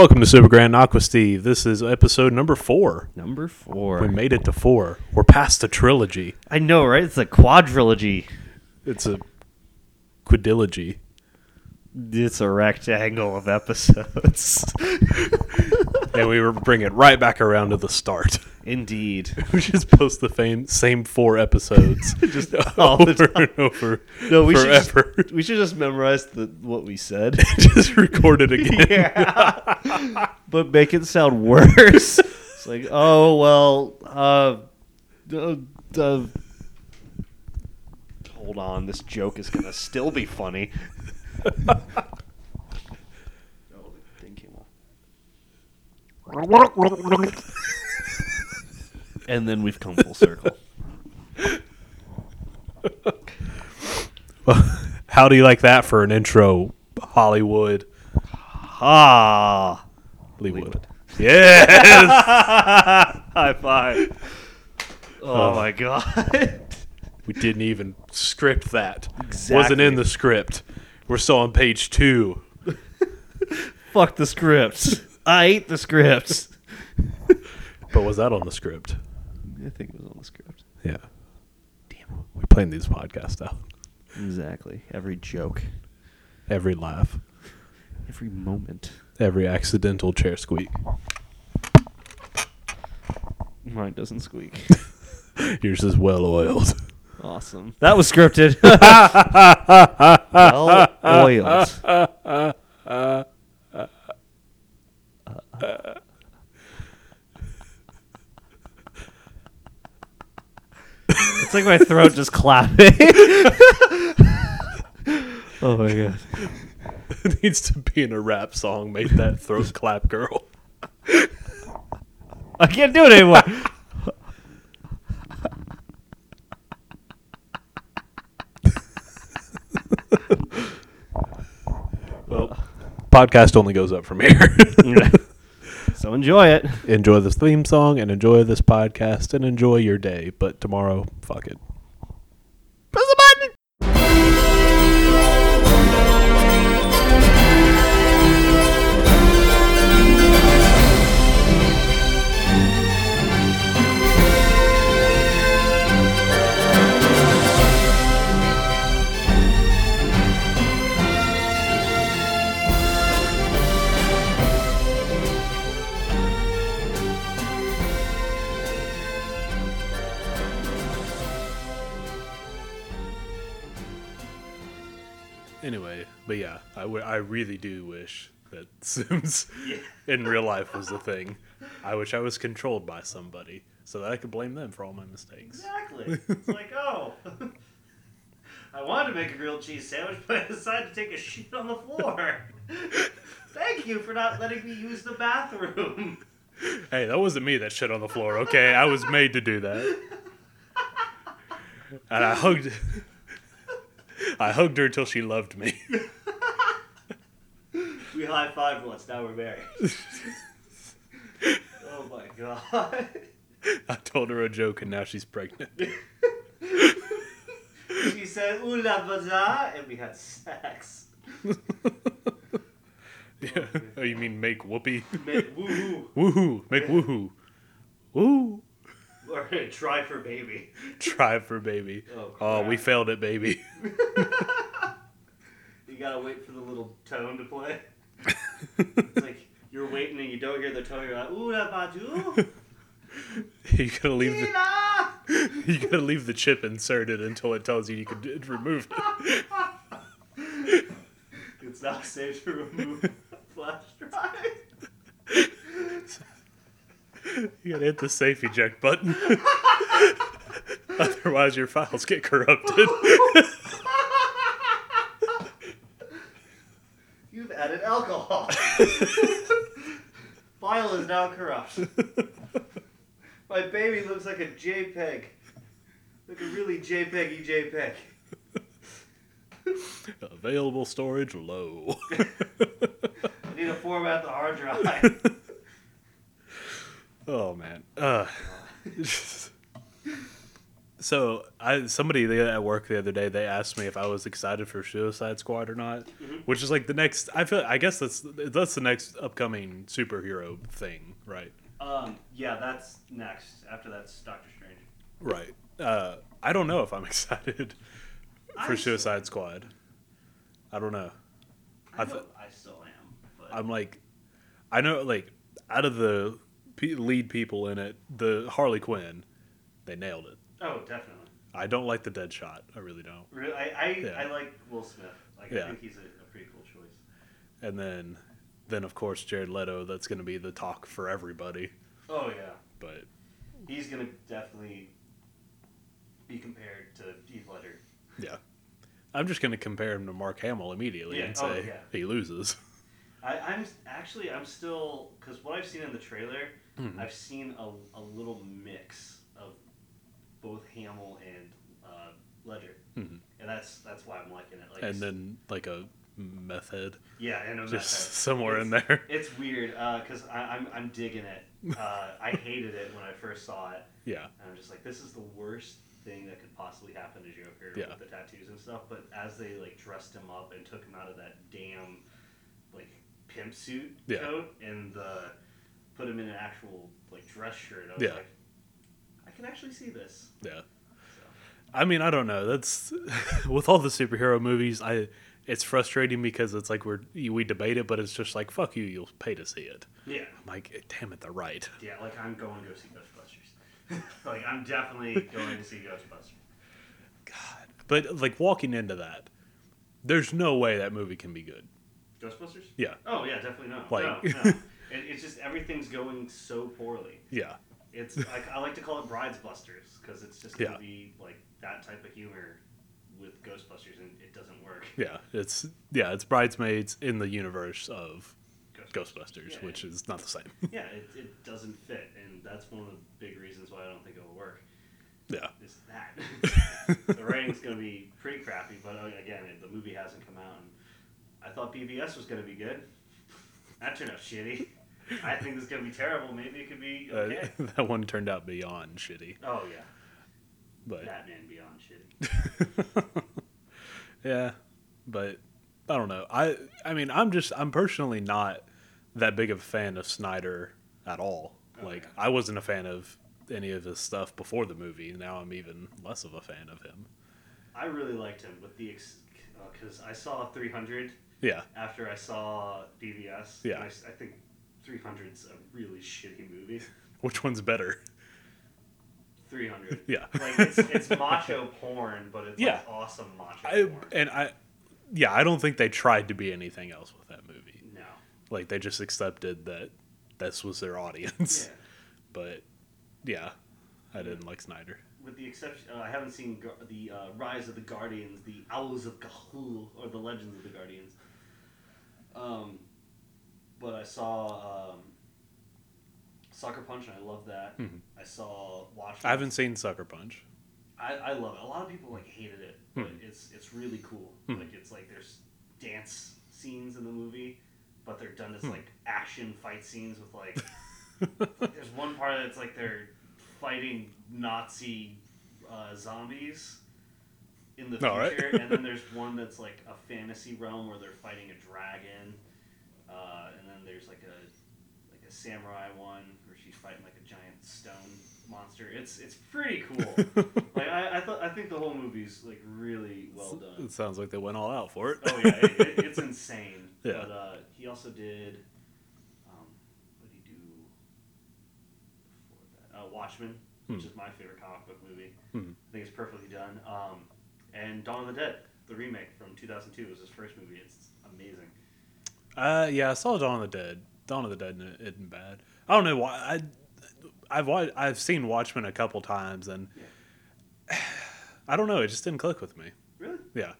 Welcome to Super Grand Aqua Steve. This is episode number four. Number four. We made it to four. We're past the trilogy. I know, right? It's a quadrilogy. It's a quadrilogy. It's a rectangle of episodes. and we were bring it right back around to the start. Indeed. we just post the fame, same four episodes just all over the and over No, we should just, we should just memorize the what we said. Just, record it again. yeah. but make it sound worse. It's like, oh well, uh, uh, uh hold on, this joke is gonna still be funny. oh, thing came off. And then we've come full circle. How do you like that for an intro, Hollywood? Ah, Hollywood. Yes. high five. Oh, my god. we didn't even script that. Wasn't Exactly. in the script. We're still on page two. Fuck the scripts. I hate the scripts. But was that on the script? I think it was on the script. Yeah. Damn. We plan these podcasts out. Exactly. Every joke, Every laugh, every moment. every accidental chair squeak. Mine doesn't squeak. Yours is well oiled. awesome. That was scripted. well oiled. It's like my throat just clapping. oh my god. it needs to be in a rap song. Make that throat clap, girl. I can't do it anymore. Well, podcast only goes up from here. Enjoy it. enjoy this theme song and enjoy this podcast and enjoy your day. But tomorrow, fuck it. That Sims in real life was a thing. I wish I was controlled by somebody so that I could blame them for all my mistakes. Exactly. It's like, oh, I wanted to make a grilled cheese sandwich, but I decided to take a shit on the floor. Thank you for not letting me use the bathroom. Hey, that wasn't me that shit on the floor, okay? I was made to do that. And I hugged I hugged her until she loved me. We high fived once, now we're married. oh my god. I told her a joke and now she's pregnant. She said, ooh la bazaar, and we had sex. Yeah. Oh, you mean make whoopee? Make woohoo. Woohoo! Make woohoo! Woo! Or try for baby. Try for baby. Oh, Oh, we failed it, baby. You gotta wait for the little tone to play. It's like you're waiting and you don't hear the tone. You're like, ooh la badu. you gotta leave the you gotta leave the chip inserted until it tells you you can remove it. It's not safe to remove flash drive. You gotta hit the safe eject button. Otherwise, your files get corrupted. You've added alcohol. File is now corrupt. My baby looks like a JPEG. Like a really JPEGy JPEG. Available storage low. I need to format the hard drive. oh man. Uh, So I somebody at work the other day they asked me if I was excited for Suicide Squad or not, which is like the next. I feel I guess that's that's the next upcoming superhero thing, right? Um, yeah, that's next. After that's Doctor Strange. Right. Uh, I don't know if I'm excited for I Suicide Squad. I don't know. I, I th- know I still am, but I'm like, I know like out of the lead people in it, the Harley Quinn, they nailed it. oh, definitely. I don't like the dead shot. I really don't. Really, I I, Yeah. I like Will Smith. Like Yeah. I think he's a, a pretty cool choice. And then, then of course Jared Leto. That's going to be the talk for everybody. Oh yeah, But he's gonna definitely be compared to Heath Ledger. yeah, I'm just going to compare him to Mark Hamill immediately Yeah, and oh, say yeah. he loses. I, I'm actually I'm still because what I've seen in the trailer, Mhm. I've seen a, a little mix both Hamill and uh, Ledger, Mhm. and that's that's why I'm liking it. Like, and then like a meth head yeah, and a just meth head. somewhere in there. It's weird because I'm I'm digging it. Uh, I hated it when I first saw it, Yeah, and I'm just like, this is the worst thing that could possibly happen to Joker Yeah. with the tattoos and stuff. But as they like dressed him up and took him out of that damn like pimp suit Yeah. coat and uh, put him in an actual like dress shirt, I was Yeah. like, can actually see this. yeah. So, I mean, I don't know. That's with all the superhero movies. I it's frustrating because it's like we're we debate it, but it's just like fuck you. You'll pay to see it. yeah, I'm like, damn it, they're right. yeah. Like I'm going to go see Ghostbusters. like I'm definitely going to see Ghostbusters. God, but like walking into that, there's no way that movie can be good. Ghostbusters? Yeah, Oh yeah, definitely not. Like- no, no. It, it's just everything's going so poorly. yeah, It's like I like to call it Brides Busters because it's just gonna Yeah. be like that type of humor with Ghostbusters, and it doesn't work. yeah. It's yeah, it's bridesmaids in the universe of Ghostbusters, Ghostbusters, Yeah. which is not the same. yeah, it, it doesn't fit, and that's one of the big reasons why I don't think it will work. yeah, Is that the writing's gonna be pretty crappy, but uh, again, the movie hasn't come out, and I thought BVS was gonna be good. That turned out shitty. I think this is gonna be terrible. Maybe it could be okay. Uh, that one turned out beyond shitty, oh yeah, but Batman Beyond shitty. yeah, but I don't know. I I mean, I'm just I'm personally not that big of a fan of Snyder at all. Like I wasn't a fan of any of his stuff before the movie. Now I'm even less of a fan of him. I really liked him with the because I saw 300 Yeah, after I saw BVS. Yeah. I, I think 300's a really shitty movie. which one's better? 300. Yeah. like it's, it's macho porn, but it's Yeah. like awesome macho I porn. and I yeah, I don't think they tried to be anything else with that movie. No. Like they just accepted that this was their audience. Yeah. But yeah, I didn't like Snyder. With the exception, uh, I haven't seen Gu- the uh, Rise of the Guardians, the Owls of Ga'Hoole, or the Legends of the Guardians. Um, but I saw um, Sucker Punch, and I love that. Mhm. I saw Watchmen. I haven't seen Sucker Punch. I, I love it. A lot of people like hated it, but Hmm. it's it's really cool. Hmm. Like it's like there's dance scenes in the movie, but they're done as Hmm. like action fight scenes with like. there's one part that's like they're fighting Nazi uh, zombies in the future, right. and then there's one that's like a fantasy realm where they're fighting a dragon, uh, there's like a like a samurai one where she's fighting like a giant stone monster. It's it's pretty cool. like I, I thought I think the whole movie's like really well done. It sounds like they went all out for it. Oh yeah, it, it, it's insane. Yeah. But uh, he also did. Um, what did he do before that? Uh, Watchmen, which Hmm. is my favorite comic book movie. Hmm. I think it's perfectly done. Um, and Dawn of the Dead, the remake from 2002, was his first movie. It's amazing. Uh, yeah, I saw Dawn of the Dead. Dawn of the Dead isn't- bad. I don't know why. I, I've wa- I've seen Watchmen a couple times, and I don't know. It just didn't click with me. Really? Yeah,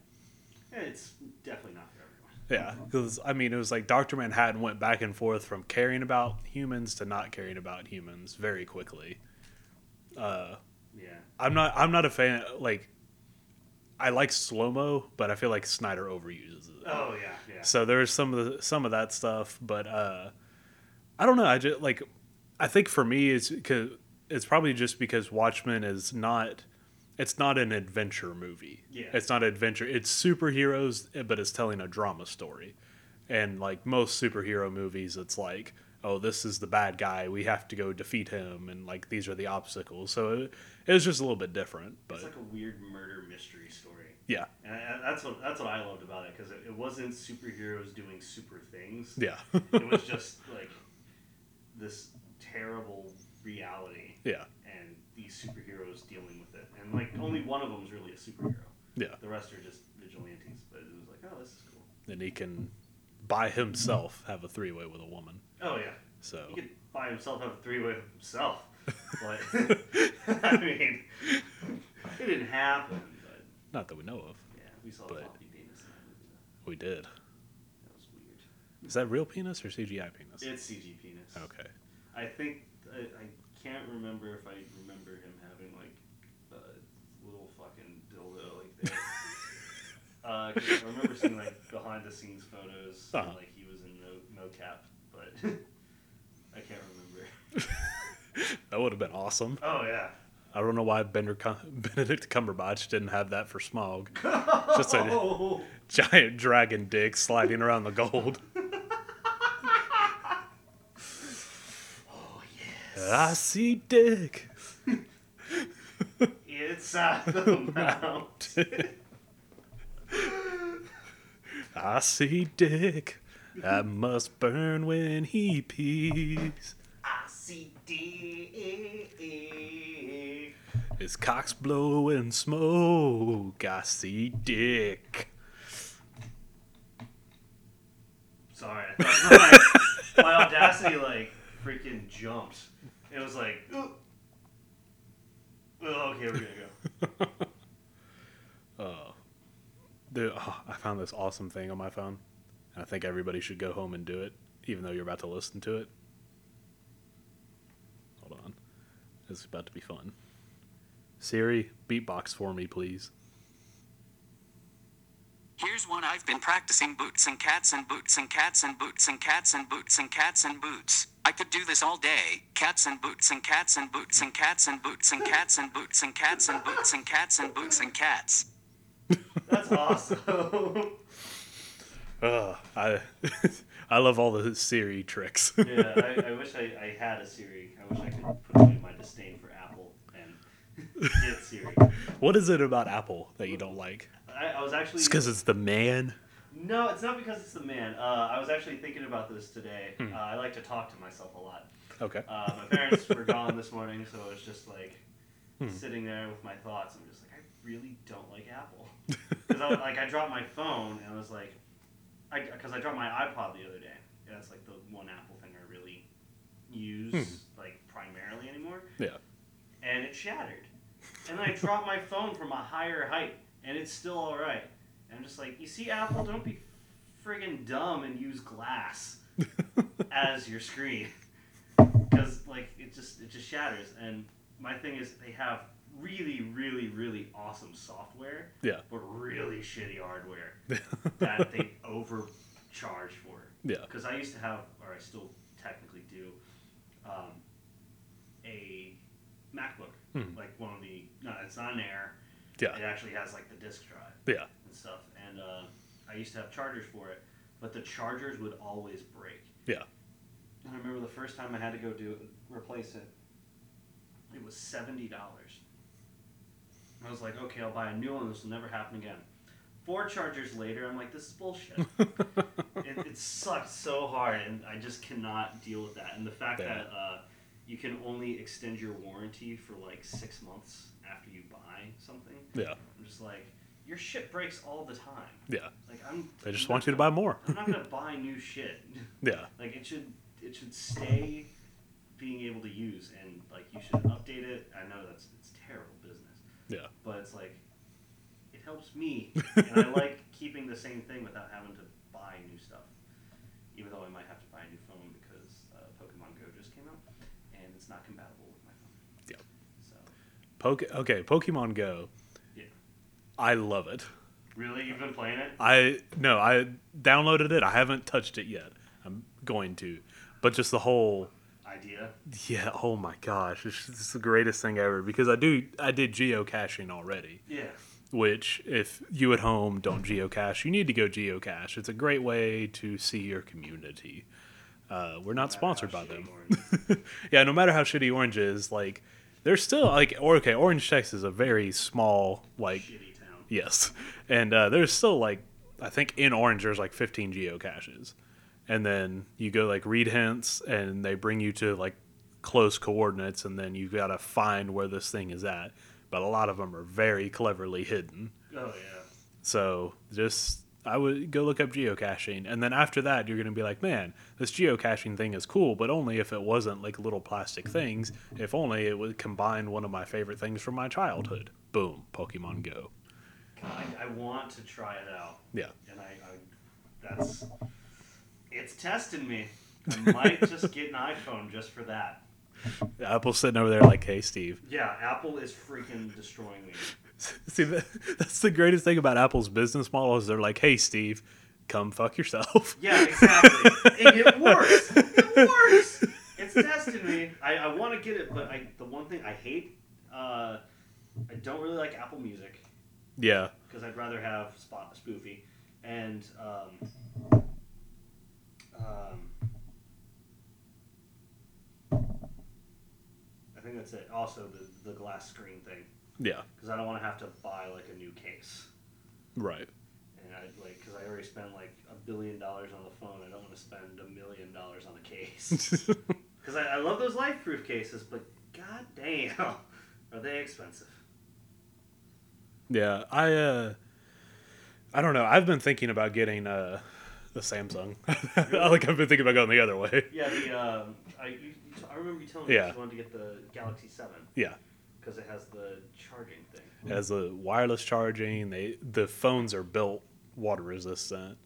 Yeah, it's definitely not for everyone. yeah. Because I mean, it was like Doctor Manhattan went back and forth from caring about humans to not caring about humans very quickly. Uh, Yeah. I'm not. I'm not a fan. Like, I like slow mo, but I feel like Snyder overuses it. Oh yeah, yeah. So there's some of the, some of that stuff, but uh, I don't know. I just like I think for me it's because it's probably just because Watchmen is not it's not an adventure movie. Yeah. It's not adventure. It's superheroes, eh, but it's telling a drama story. And like most superhero movies, it's like, oh, this is the bad guy. We have to go defeat him, and like these are the obstacles. So it, it was just a little bit different. But It's like a weird murder mystery story. Yeah, And that's what that's what I loved about it because it, it wasn't superheroes doing super things. yeah, It was just like this terrible reality yeah, and these superheroes dealing with it. And like only mm-hmm. one of them is really a superhero. yeah. The rest are just vigilantes. But it was like, oh, this is cool. And he can, by himself, have a three way with a woman. Oh yeah, So he could by himself have a three way with himself. But I mean, it didn't happen. Not that we know of. yeah, we saw But- floppy penis in that movie. though. We did. That was weird. Is that real penis or CGI penis? It's CG penis. Okay. I think I, I can't remember if I remember him having like a little fucking dildo like this. uh, I remember seeing like behind the scenes photos, and, Uh-huh. like he was in no mocap, but I can't remember. That would have been awesome. Oh yeah. I don't know why Bender Benedict Cumberbatch didn't have that for Smaug. Just a Oh, giant dragon dick sliding around the gold. oh yes. I see dick. It's at the mount. I see dick. That must burn when he pees. I see D. His cock's blowing smoke. I see dick. Sorry, I thought my, my Audacity like freaking jumped. It was like, Oh, okay, we're gonna go. Oh. Dude, oh, I found this awesome thing on my phone. And I think everybody should go home and do it, even though you're about to listen to it. Hold on. This is about to be fun. Siri, beatbox for me, please. Here's one I've been practicing boots and cats and boots and cats and boots and cats and boots and cats and boots. I could do this all day. Cats and boots and cats and boots and cats and boots and cats and boots and cats and boots and cats and boots and cats. That's awesome. Ugh, I I love all the Siri tricks. yeah, I, I wish I, I had a Siri. I wish I could put away my disdain for Apple and get Siri. what is it about Apple that you don't like? I, I was actually It's because it's the man. no, it's not because it's the man. Uh, I was actually thinking about this today. Hmm. Uh, I like to talk to myself a lot. Okay. Uh, my parents were gone this morning, so I was just like Hmm. sitting there with my thoughts. I'm just like, I really don't like Apple because I, like I dropped my phone and I was like, I because I dropped my iPod the other day. And that's like the one Apple thing I really use Hmm. like primarily anymore, Yeah. and it shattered. And then I dropped my phone from a higher height, and it's still all right. And I'm just like, you see, Apple, don't be friggin' dumb and use glass as your screen because like it just it just shatters and my thing is they have really really really awesome software Yeah. but really shitty hardware that they overcharge for Yeah. because i used to have or i still technically do um, a macbook Hmm. like one of the no it's on air Yeah. it actually has like the disk drive Yeah. and stuff and uh, i used to have chargers for it but the chargers would always break Yeah. and I remember the first time I had to go do replace it. It was seventy dollars. I was like, okay, I'll buy a new one. This will never happen again. Four chargers later, I'm like, this is bullshit. it, it sucked so hard, and I just cannot deal with that. And the fact Yeah. that uh, you can only extend your warranty for like six months after you buy something. Yeah. I'm just like, your shit breaks all the time. Yeah. Like I'm. They just I'm want you to gonna- buy more. I'm not gonna buy new shit. Yeah. Like it should it should stay being able to use and like you should update it. I know that's it's terrible business, Yeah. but it's like it helps me and I like keeping the same thing without having to buy new stuff. Even though I might have to buy a new phone because uh, Pokemon Go just came out and it's not compatible with my phone. Yep. So Poke. Okay. Pokemon Go. Yeah. I love it. really, you've been playing it? I no. I downloaded it. I haven't touched it yet. I'm going to, but just the whole idea. Yeah. Oh my gosh, it's, it's the greatest thing ever because I do I did geocaching already. Yeah. Which, if you at home don't geocache, you need to go geocache. It's a great way to see your community. Uh, we're not sponsored by them. yeah, no matter how shitty Orange is, like there's still like or okay, Orange, Texas is a very small like Shitty town. Yes, and uh, there's still like I think in Orange there's like 15 geocaches, and then you go like read hints, and they bring you to like close coordinates, and then you've gotta find where this thing is at. But a lot of them are very cleverly hidden. Oh yeah. So just I would go look up geocaching, and then after that, you're gonna be like, man, this geocaching thing is cool, but only if it wasn't like little plastic mm-hmm. things. If only it would combine one of my favorite things from my childhood. Boom, Pokemon Go. I, I want to try it out, Yeah. and I, I that's it's testing me. I might just get an iPhone just for that. Apple's sitting over there like, hey, Steve. Yeah, Apple is freaking destroying me. See, that's the greatest thing about Apple's business model is they're like, hey, Steve, come fuck yourself. Yeah, exactly. and it works. It works. It's testing me. I, I want to get it, but I the one thing I hate, uh, I don't really like Apple Music yeah. because I'd rather have Spot Spoofy, and um, um, I think that's it. Also, the the glass screen thing Yeah. because I don't want to have to buy like a new case. Right. And I like because I already spent like a billion dollars on the phone. I don't want to spend a million dollars on a case. Because I, I love those life-proof cases, but god damn, are they expensive? yeah. I, uh, I don't know. I've been thinking about getting, uh, the Samsung. like, I've been thinking about going the other way. Yeah, the um, I you, you, I remember you telling me Yeah. you wanted to get the Galaxy Seven Yeah. Because it has the charging thing. It has the wireless charging. They the phones are built water resistant,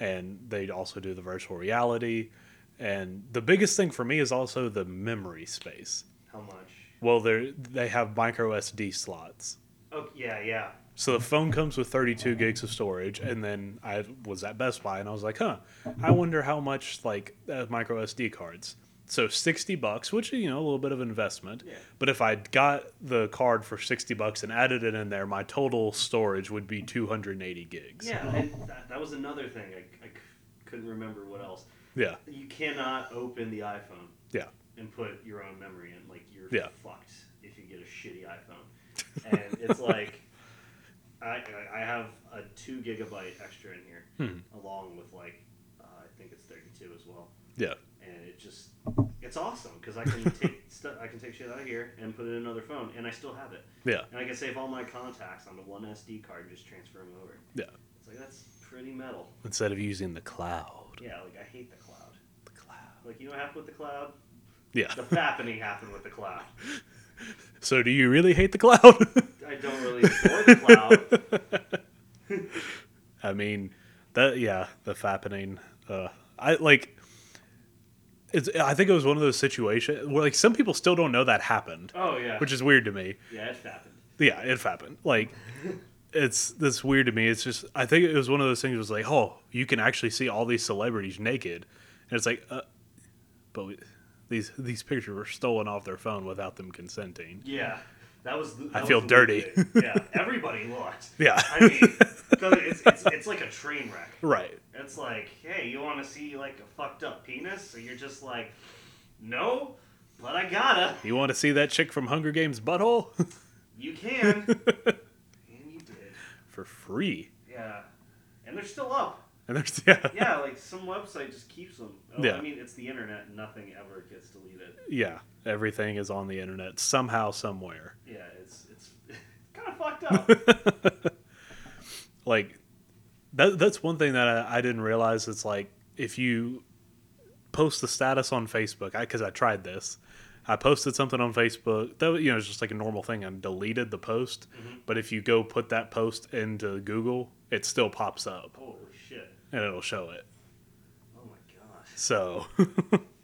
and they also do the virtual reality. And the biggest thing for me is also the memory space. How much? Well, they they have micro SD slots. Oh yeah, yeah. So the phone comes with 32 gigs of storage, and then I was at Best Buy, and I was like, "Huh, I wonder how much like uh, micro SD cards." So 60 bucks, which you know a little bit of investment. Yeah. But if I got the card for 60 bucks and added it in there, my total storage would be 280 gigs. Yeah, and that, that was another thing. I couldn't remember what else. Yeah. You cannot open the iPhone Yeah. and put your own memory in. Like you're Yeah. fucked if you get a shitty iPhone. And it's like I I I have a two gigabyte extra in here, Hmm. along with like uh, I think it's thirty two as well. Yeah. And it just it's awesome because I can take stuff I can take shit out of here and put it in another phone, and I still have it. Yeah. And I can save all my contacts onto one SD card and just transfer them over. Yeah. It's like that's pretty metal. Instead of using the cloud. Yeah, like I hate the cloud. The cloud. Like you know what happened with the cloud? Yeah. The fappening happened with the cloud. So do you really hate the cloud? I don't really enjoy the cloud. I mean, that yeah, the fappening. Uh, I like. It's. I think it was one of those situations where like some people still don't know that happened, Oh yeah. which is weird to me. yeah, it happened. Yeah, it happened. Like, it's that's weird to me. It's just I think it was one of those things. Was like, oh, you can actually see all these celebrities naked, and it's like, uh, but we, these these pictures were stolen off their phone without them consenting. Yeah. That was. The, I feel was dirty. Yeah, everybody looked. Yeah. I mean, it's, it's it's like a train wreck. Right. It's like, hey, you want to see like a fucked up penis? So you're just like, no, but I gotta. You want to see that chick from Hunger Games butthole You can. and you did. for free? Yeah. And they're still up. And there's yeah. Yeah, like some website just keeps them. Oh, Yeah. I mean, it's the internet. and Nothing ever gets deleted. Yeah, everything is on the internet somehow, somewhere. Yeah, it's it's kind of fucked up. Like that. That's one thing that I, I didn't realize. It's like if you post the status on Facebook, because I, tried this. I posted something on Facebook. That you know, it's just like a normal thing. I deleted the post, Mhm. but if you go put that post into Google, it still pops up shit! And it'll show it. Oh my gosh. So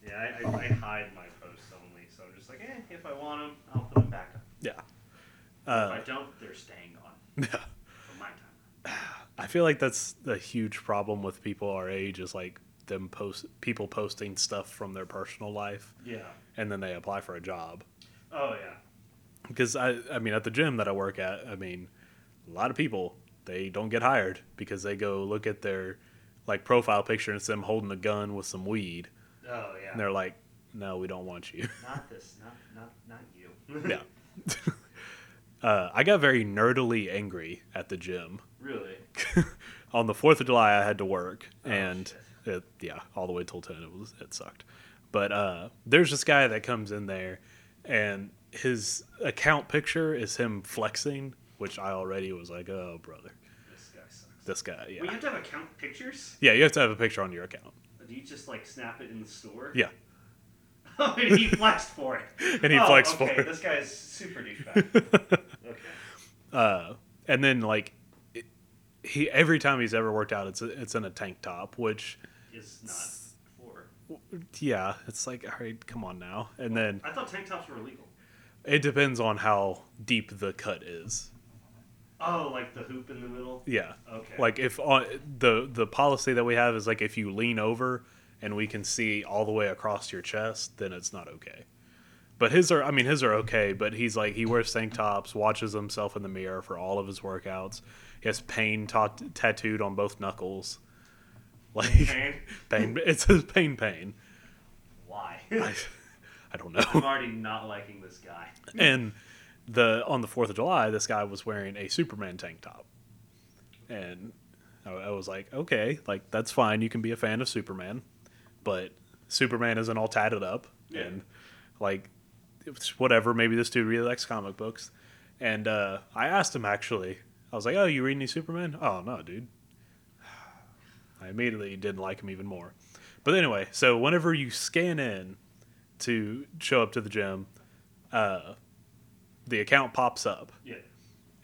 Yeah, I, I, I hide my posts only, so I'm just like, eh, if I want them, I'll put them back up. yeah, if uh, I don't, they're staying on yeah. for my time. I feel like that's the huge problem with people our age is like them post people posting stuff from their personal life, Yeah. and then they apply for a job. Oh yeah. Because I, I mean, at the gym that I work at, I mean, a lot of people they don't get hired because they go look at their like profile picture and it's them holding a gun with some weed, Oh yeah. and they're like, "No, we don't want you." Not this. Not not not you. yeah. uh, I got very nerdily angry at the gym. Really. On the Fourth of July, I had to work, Oh, and it, yeah, all the way till ten, it was it sucked. But uh, there's this guy that comes in there, and his account picture is him flexing, which I already was like, "Oh, brother, This guy sucks. this guy." Yeah, We have to have account pictures. yeah, you have to have a picture on your account, Do you just like snap it in the store? yeah, Oh, and he flexed for it. and he oh, flexed okay. for it. This guy is super douchebag. okay. uh, and then like it, he every time he's ever worked out, it's it's in a tank top, which Is not for. yeah, it's like all right, come on now. And then I thought tank tops were illegal. it depends on how deep the cut is. Oh, like the hoop in the middle. Yeah, Okay. like if on the the policy that we have is like if you lean over and we can see all the way across your chest, then it's not okay. But his are, I mean, his are okay. But he's like he wears tank tops, watches himself in the mirror for all of his workouts. He has pain ta- tattooed on both knuckles. Like Pain? pain. It says pain, pain. Why? I, I don't know. I'm already not liking this guy. and the on the Fourth of July, this guy was wearing a Superman tank top, and I, I was like, okay, like that's fine. You can be a fan of Superman, but Superman isn't all tatted up, Yeah. and like whatever. Maybe this dude really likes comic books, and uh, I asked him actually. I was like, "Oh, you read any Superman?" Oh no, dude. I immediately didn't like him even more. But anyway, so whenever you scan in to show up to the gym, uh, the account pops up. Yeah.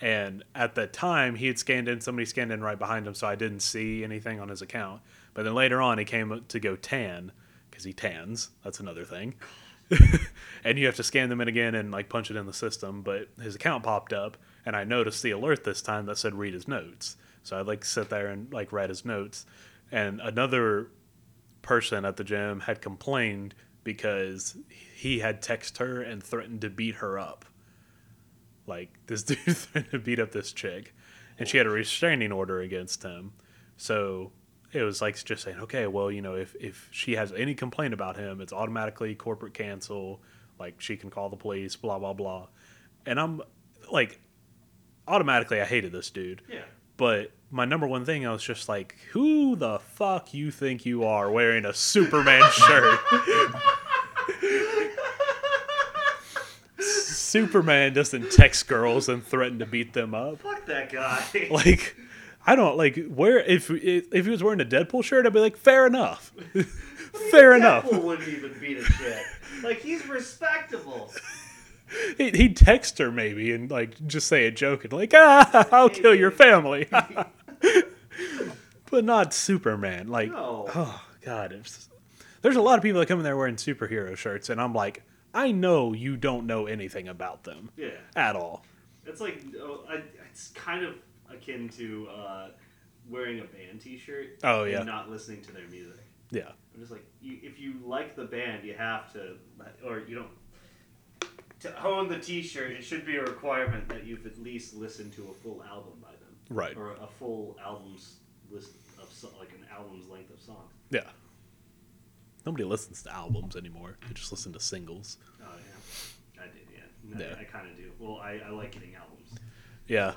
And at the time, he had scanned in, somebody scanned in right behind him, so I didn't see anything on his account. But then later on, he came to go tan because he tans. That's another thing. and you have to scan them in again and like punch it in the system. But his account popped up, and I noticed the alert this time that said read his notes. So I like sit there and like read his notes. And another person at the gym had complained because he had texted her and threatened to beat her up. Like this dude threatened to beat up this chick, and she had a restraining order against him. So it was like just saying, okay, well, you know, if if she has any complaint about him, it's automatically corporate cancel. Like she can call the police, blah blah blah. And I'm like, automatically, I hated this dude. Yeah. But my number one thing, I was just like, who the fuck you think you are wearing a Superman shirt? Superman doesn't text girls and threaten to beat them up. Fuck that guy. Like, I don't like where if if he was wearing a Deadpool shirt, I'd be like, fair enough, fair enough. Deadpool wouldn't even beat a chick. Like he's respectable. He, he'd text her maybe and like just say a joke and like, ah, I'll kill your family, but not Superman. Like, No. oh god, there's a lot of people that come in there wearing superhero shirts, and I'm like, I know you don't know anything about them Yeah. at all. It's like oh, I, it's kind of akin to uh, wearing a band T-shirt. Oh, yeah. And not listening to their music. Yeah, I'm just like, you, if you like the band, you have to, or you don't. To own the T-shirt, it should be a requirement that you've at least listened to a full album by them, right. or a full album's list of like an album's length of songs. Yeah. Nobody listens to albums anymore. They just listen to singles. Oh yeah, I did. Yeah, No, Yeah. I, kind of do. Well, I, I like getting albums. Yeah.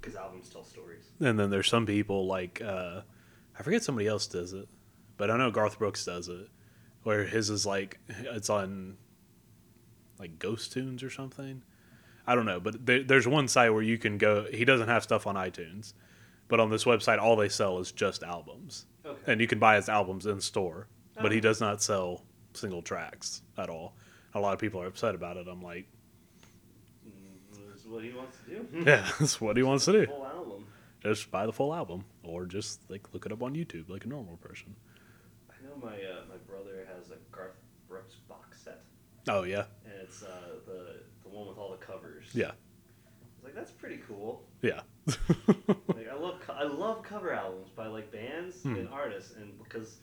because albums tell stories. And then there's some people like uh, I forget somebody else does it, but I know Garth Brooks does it, where his is like it's on like GhostTunes or something. I don't know, but there, there's one site where you can go. He doesn't have stuff on iTunes, but on this website, all they sell is just albums, Okay. and you can buy his albums in store. But he Oh. does not sell single tracks at all. A lot of people are upset about it. I'm like, That's what he wants to do. yeah, that's what he wants to do. Full album. Just buy the full album, or just like look it up on YouTube like a normal person. I know my uh, my brother has a Garth Brooks box set, Oh yeah, and it's uh, the the one with all the covers. yeah, I was like, that's pretty cool. yeah. Like, I love co- I love cover albums by like bands Hmm. and artists, and because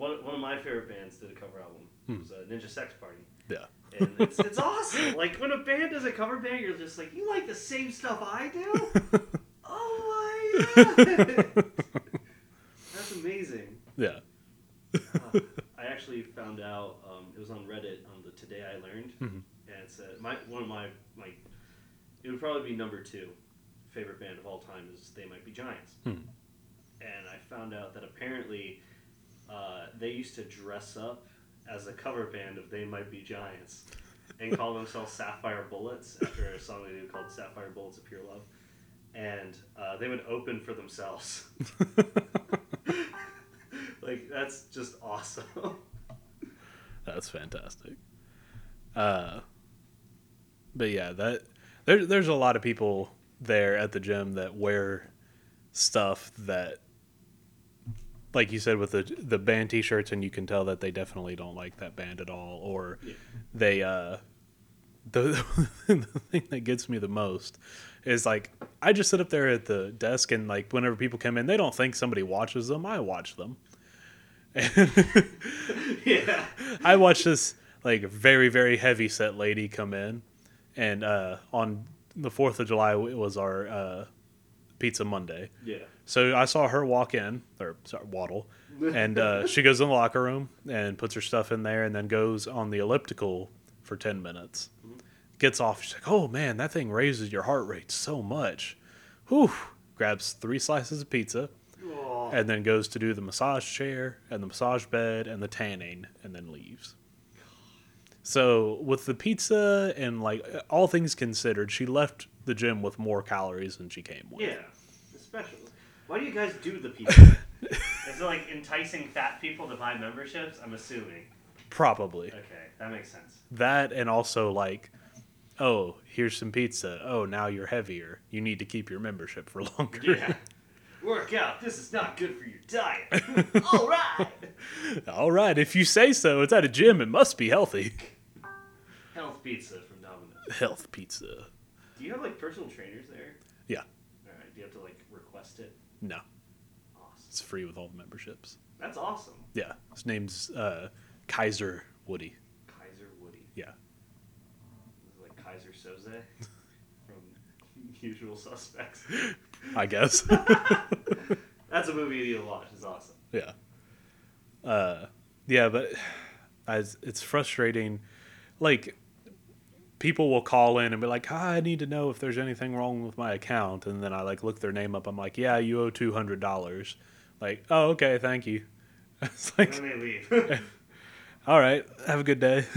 one, one of my favorite bands did a cover album. It was uh, Ninja Sex Party. Yeah. And it's, it's awesome. Like when a band does a cover band, you're just like, you like the same stuff I do? oh my god! That's amazing. Yeah. Uh, I actually found out um, it was on Reddit on the Today I Learned, Mhm. and it said my one of my like it would probably be number two favorite band of all time is They Might Be Giants, Hmm. and I found out that apparently uh, they used to dress up as a cover band of They Might Be Giants and call themselves Sapphire Bullets after a song they did called Sapphire Bullets of Pure Love, and uh, they would open for themselves. like that's just awesome. That's fantastic. Uh, but yeah, that there, there's a lot of people there at the gym that wear stuff that, like you said, with the the band T-shirts, and you can tell that they definitely don't like that band at all, or Yeah. they uh, the the thing that gets me the most is like I just sit up there at the desk and like whenever people come in, they don't think somebody watches them. I watch them. yeah. I watched this like very very heavy set lady come in, and uh, on the Fourth of July it was our uh, Pizza Monday. Yeah. So I saw her walk in or sorry, waddle, and uh, she goes in the locker room and puts her stuff in there, and then goes on the elliptical for ten minutes. Gets off. She's like, "Oh man, that thing raises your heart rate so much." Whew. Grabs three slices of pizza, and then goes to do the massage chair and the massage bed and the tanning and then leaves. So with the pizza and like all things considered, she left the gym with more calories than she came with. Yeah. Especially. Why do you guys do the pizza? Is it like enticing fat people to buy memberships? I'm assuming. Probably. Okay, that makes sense. That and also like oh, here's some pizza. Oh, now you're heavier. You need to keep your membership for longer. Yeah. Work out. This is not good for your diet. All right. all right, if you say so. It's at a gym. It must be healthy. Health pizza from Domino's. Health pizza. Do you have like personal trainers there? Yeah. All right. Do you have to like request it? No, Awesome. it's free with all the memberships. That's awesome. Yeah, his name's uh, Kaiser Woody. Kaiser Woody. Yeah. Like Keyser Soze from Usual Suspects. I guess. That's a movie you need to watch. It's awesome. yeah. Uh, yeah, but I, it's frustrating. Like, people will call in and be like, "Ah, "I need to know if there's anything wrong with my account," and then I like look their name up. I'm like, "Yeah, you owe two hundred dollars." Like, "Oh, okay, thank you." It's like, they leave. all right, have a good day.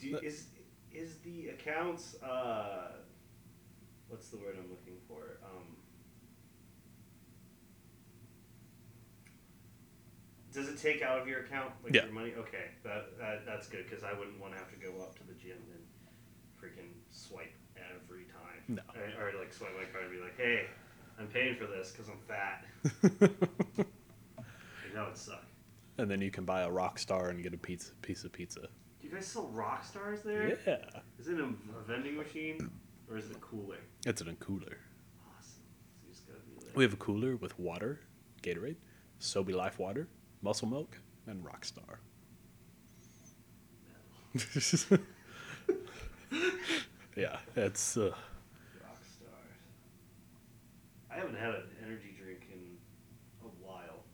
Do you, is is the accounts uh, what's the word I'm looking for? Um, does it take out of your account like Yeah. your money? Okay, that, that that's good because I wouldn't want to have to go up to the gym and freaking swipe every time. No. Or, or, like swipe my card and be like, hey, I'm paying for this because I'm fat. You know it suck. and then you can buy a Rockstar and get a pizza piece of pizza. Do you guys sell Rockstars there? Yeah, Is it a, a vending machine or is it a cooler? it's in a cooler. Awesome. So you just gotta be like, We have a cooler with water, Gatorade, Sobe Life water, Muscle Milk, and Rockstar. yeah, it's uh. I haven't had an energy drink in a while.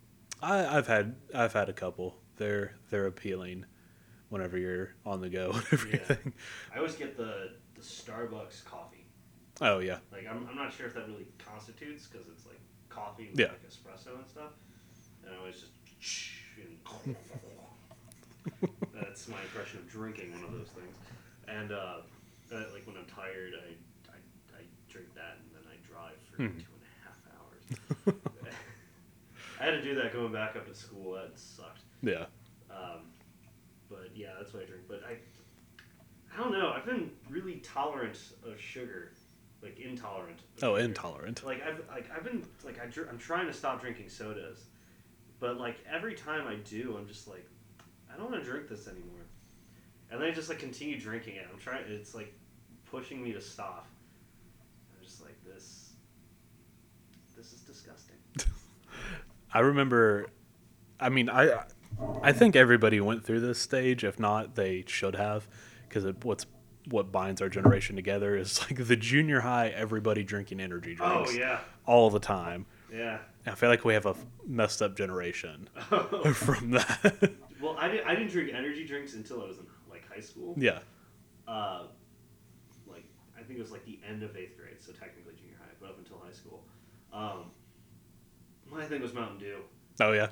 I, I've had I've had a couple. They're they're appealing whenever you're on the go and everything. I always get the the Starbucks coffee. Oh yeah, Like I'm, I'm not sure if that really constitutes because it's like coffee with Yeah. like espresso and stuff. And I always just and that's my impression of drinking one of those things. And uh, uh, like when I'm tired, I, I I drink that and then I drive for Hmm. two and a half hours. I had to do that going back up to school. That sucked. yeah. Um, but yeah, that's what I drink. But I, I don't know. I've been really tolerant of sugar, like intolerant. Oh, sugar. intolerant. Like I've like I've been like I dr- I'm trying to stop drinking sodas, but like every time I do, I'm just like, I don't want to drink this anymore. And then I just like continue drinking it. I'm trying. It's like pushing me to stop. I'm just like this. This is disgusting. I remember I mean, I I think everybody went through this stage. If not, they should have, because what's what binds our generation together is like the junior high, everybody drinking energy drinks. Oh yeah, all the time. Yeah. I feel like we have a messed up generation from that. Well, I didn't. I didn't drink energy drinks until I was in like high school. yeah, Uh, like I think it was like the end of eighth grade, so technically junior high, but up until high school. Um, my thing was Mountain Dew. oh yeah.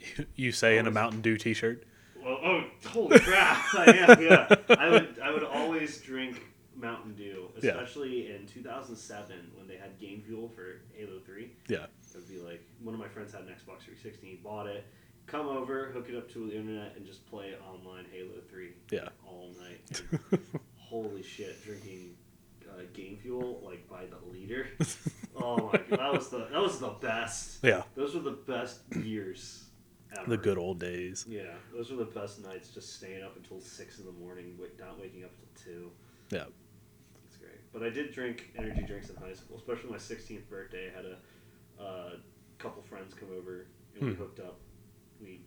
You, you say in a Mountain Dew T-shirt. Well, oh, holy crap! I am. Yeah, I would. I would always drink Mountain Dew, especially in 2007 when they had Game Fuel for Halo 3. Yeah, It would be like one of my friends had an Xbox 360. He bought it. Come over, hook it up to the internet, and just play online Halo 3 yeah, all night. And holy shit, drinking uh, Game Fuel like by the liter. Oh my god, that was the that was the best. yeah. Those were the best years. Ever. The good old days. Yeah, those were the best nights. Just staying up until six in the morning, not waking up until two. Yeah. But I did drink energy drinks in high school, especially my 16th birthday. I had a uh, couple friends come over and we Hmm. hooked up. We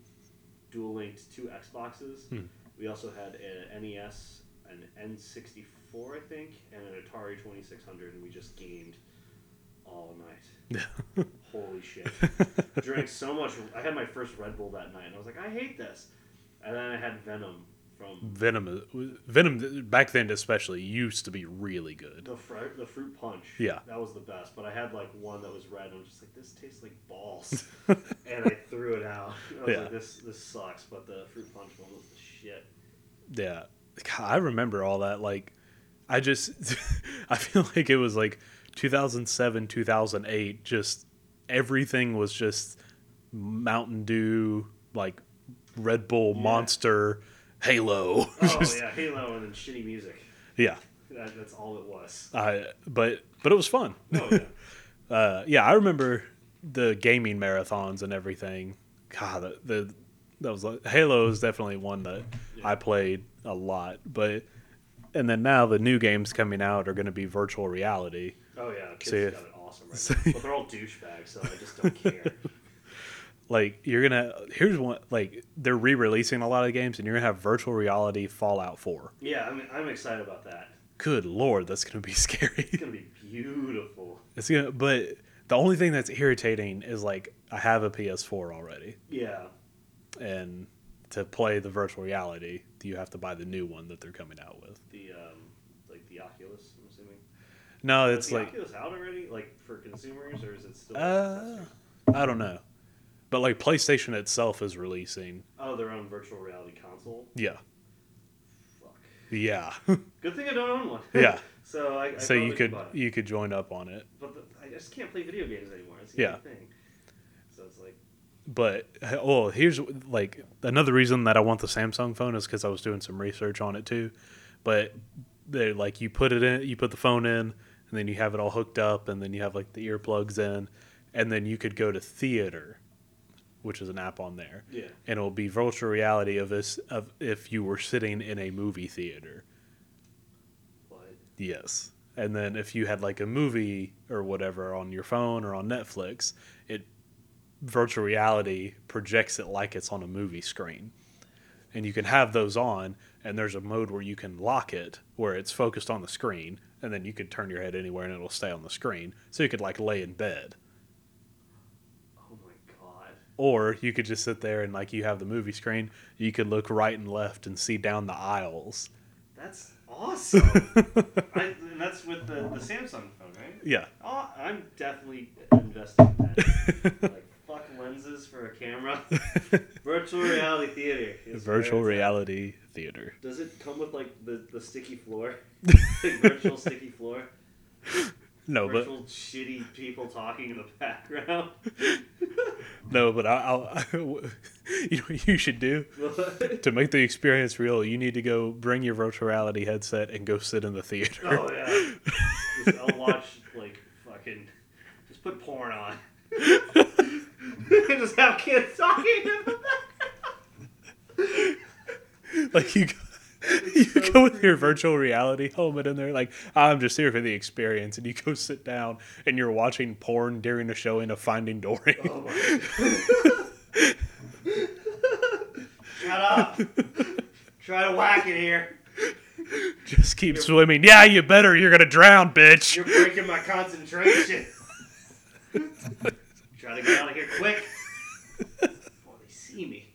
dual linked two Xboxes. Hmm. We also had an NES, an N64, I think, and an Atari 2600, and we just gamed all night. Holy shit. Drank so much. I had my first Red Bull that night, and I was like, I hate this. And then I had Venom from Venom, Venom back then especially used to be really good. the fruit, the fruit punch. Yeah. that was the best. But I had like one that was red, and I'm just like, this tastes like balls, and I threw it out. I was Yeah. like, this this sucks. But the fruit punch one was the shit. Yeah, God, I remember all that. Like, I just, I feel like it was like 2007, 2008. Just everything was just Mountain Dew, like Red Bull, Yeah. Monster, Halo. Oh Just- yeah, Halo and then shitty music. yeah. That, that's all it was. I, but but it was fun. Oh yeah. Uh, yeah, I remember the gaming marathons and everything. God, the, the that was like, Halo is definitely one that I played a lot. But and then now the new games coming out are going to be virtual reality. Oh yeah. Kids See if- got it awesome right now. But they're all douchebags, so I just don't care. Like you're gonna here's one like they're re-releasing a lot of games and you're gonna have virtual reality Fallout 4. yeah, I'm I'm excited about that. Good lord, that's gonna be scary. It's gonna be beautiful. It's gonna, but the only thing that's irritating is like I have a PS4 already. Yeah. and to play the virtual reality, you have to buy the new one that they're coming out with. The um, like the Oculus, I'm assuming. No, Is it's the like Oculus out already, like for consumers, or is it still? uh, I don't know, but like PlayStation itself is releasing. oh, their own virtual reality console. Yeah, Fuck. yeah, Good thing I don't own one. yeah. so I. I so you could you could join up on it, But the, I just can't play video games anymore. It's the Yeah. thing. So it's like. but oh, here's like another reason that I want the Samsung phone is because I was doing some research on it too. But they're like you put it in, you put the phone in, and then you have it all hooked up, and then you have like the earplugs in, and then you could go to theater, which is an app on there. Yeah. and it'll be virtual reality of this of if you were sitting in a movie theater. What? Yes. And then if you had like a movie or whatever on your phone or on Netflix, it virtual reality projects it like it's on a movie screen. And you can have those on and there's a mode where you can lock it where it's focused on the screen and then you could turn your head anywhere and it'll stay on the screen. So you could like lay in bed. Or you could just sit there and like you have the movie screen, you could look right and left and see down the aisles. That's awesome. I, and that's with the, the Samsung phone, right? Yeah. Oh, I'm definitely investing in that. like fuck lenses for a camera. Virtual reality theater. is Virtual it's at. reality theater. Does it come with like the, the sticky floor? like virtual sticky floor? No, but shitty people talking in the background? no, but I, I'll. you know what you should do to make the experience real. You need to go bring your virtual reality headset and go sit in the theater. oh yeah. Just, I'll watch like fucking just put porn on. just have kids talking in the background. like you, go, you go with your virtual reality helmet in there. Like I'm just here for the experience, and you go sit down and you're watching porn during a showing of Finding Dory. Oh my up. Try to whack it here. Just keep swimming. Yeah, you better. You're gonna drown, bitch. You're breaking my concentration. Try to get out of here quick. Before they see me.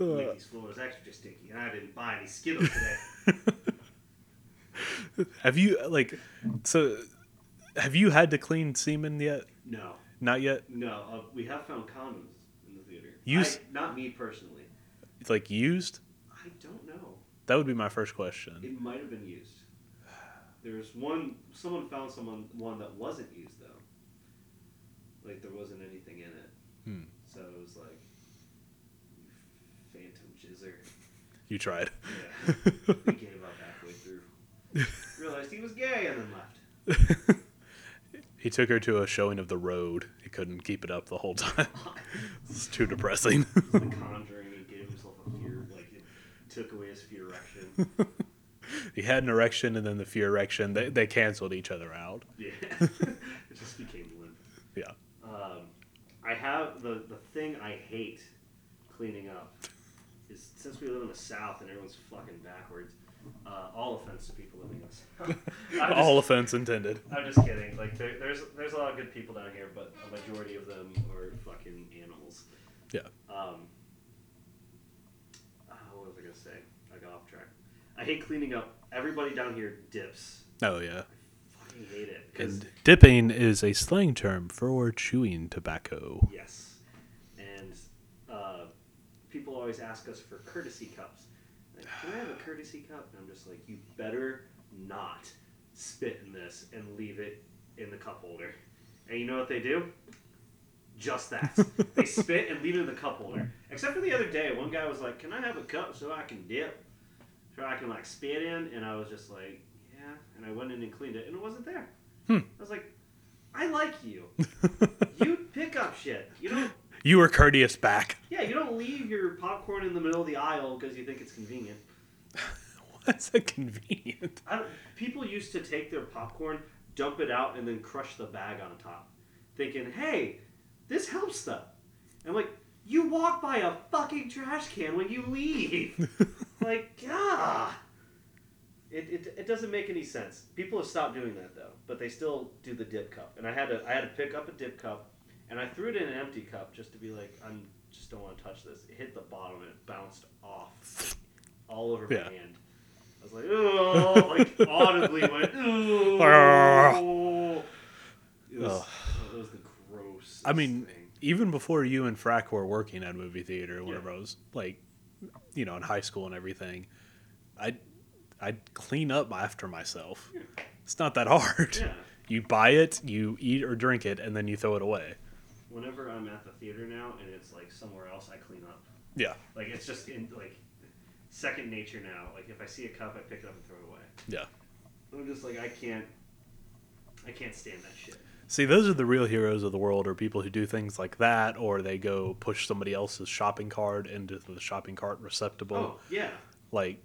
Uh. Make I didn't buy any Skittles today. Have you like so? Have you had to clean semen yet? No. Not yet. No, uh, we have found condoms in the theater. Used? I- not me personally. It's like used. I don't know. That would be my first question. It might have been used. There's one. Someone found someone one that wasn't used though. Like there wasn't anything in it. Hmm. So it was like, You tried. Yeah. he gave up halfway through. Realized he was gay and then left. he took her to a showing of The Road. He couldn't keep it up the whole time. it's too depressing. The Conjuring. He gave himself a fear. Like it took away his fear erection. he had an erection, and then the fear erection. They they canceled each other out. Yeah. it just became limp. Yeah. Um, I have the the thing I hate cleaning up since we live in the South and everyone's fucking backwards. Uh, all offense to people living in the South. I'm just, All offense intended. I'm just kidding. Like there, there's there's a lot of good people down here, but a majority of them are fucking animals. Yeah. Um, uh, what was I gonna say? I got off track. I hate cleaning up. Everybody down here dips. Oh yeah. I fucking hate it And dipping is a slang term for chewing tobacco. Yes. People always ask us for courtesy cups. Like, can I have a courtesy cup? And I'm just like, you better not spit in this and leave it in the cup holder. And you know what they do? Just that. they spit and leave it in the cup holder. Except for the other day, one guy was like, "Can I have a cup so I can dip, so I can like spit in?" And I was just like, "Yeah." And I went in and cleaned it, and it wasn't there. Hmm. I was like, "I like you. you pick up shit. You don't You were courteous back. yeah, you don't leave your popcorn in the middle of the aisle because you think it's convenient. What's that convenient? I don't, people used to take their popcorn, dump it out, and then crush the bag on top, thinking, "Hey, this helps them." And like, you walk by a fucking trash can when you leave. like, ah, it, it, it doesn't make any sense. People have stopped doing that though, but they still do the dip cup. And I had to I had to pick up a dip cup, and I threw it in an empty cup just to be like, I'm just don't want to touch this. It hit the bottom and it bounced off all over Yeah. my hand. I was like, oh, like audibly went, oh. It was, it oh, was the gross. I mean, thing. even before you and Frack were working at a movie theater, Yeah. whenever I was like, you know, in high school and everything, I'd I'd clean up after myself. It's not that hard. Yeah. You buy it, you eat or drink it, and then you throw it away. Whenever I'm at the theater now and it's like somewhere else, I clean up. Yeah. Like it's just in like second nature now. Like if I see a cup, I pick it up and throw it away. Yeah. I'm just like I can't, I can't stand that shit. See, those are the real heroes of the world, or people who do things like that, or they go push somebody else's shopping cart into the shopping cart receptacle. Oh yeah, Like,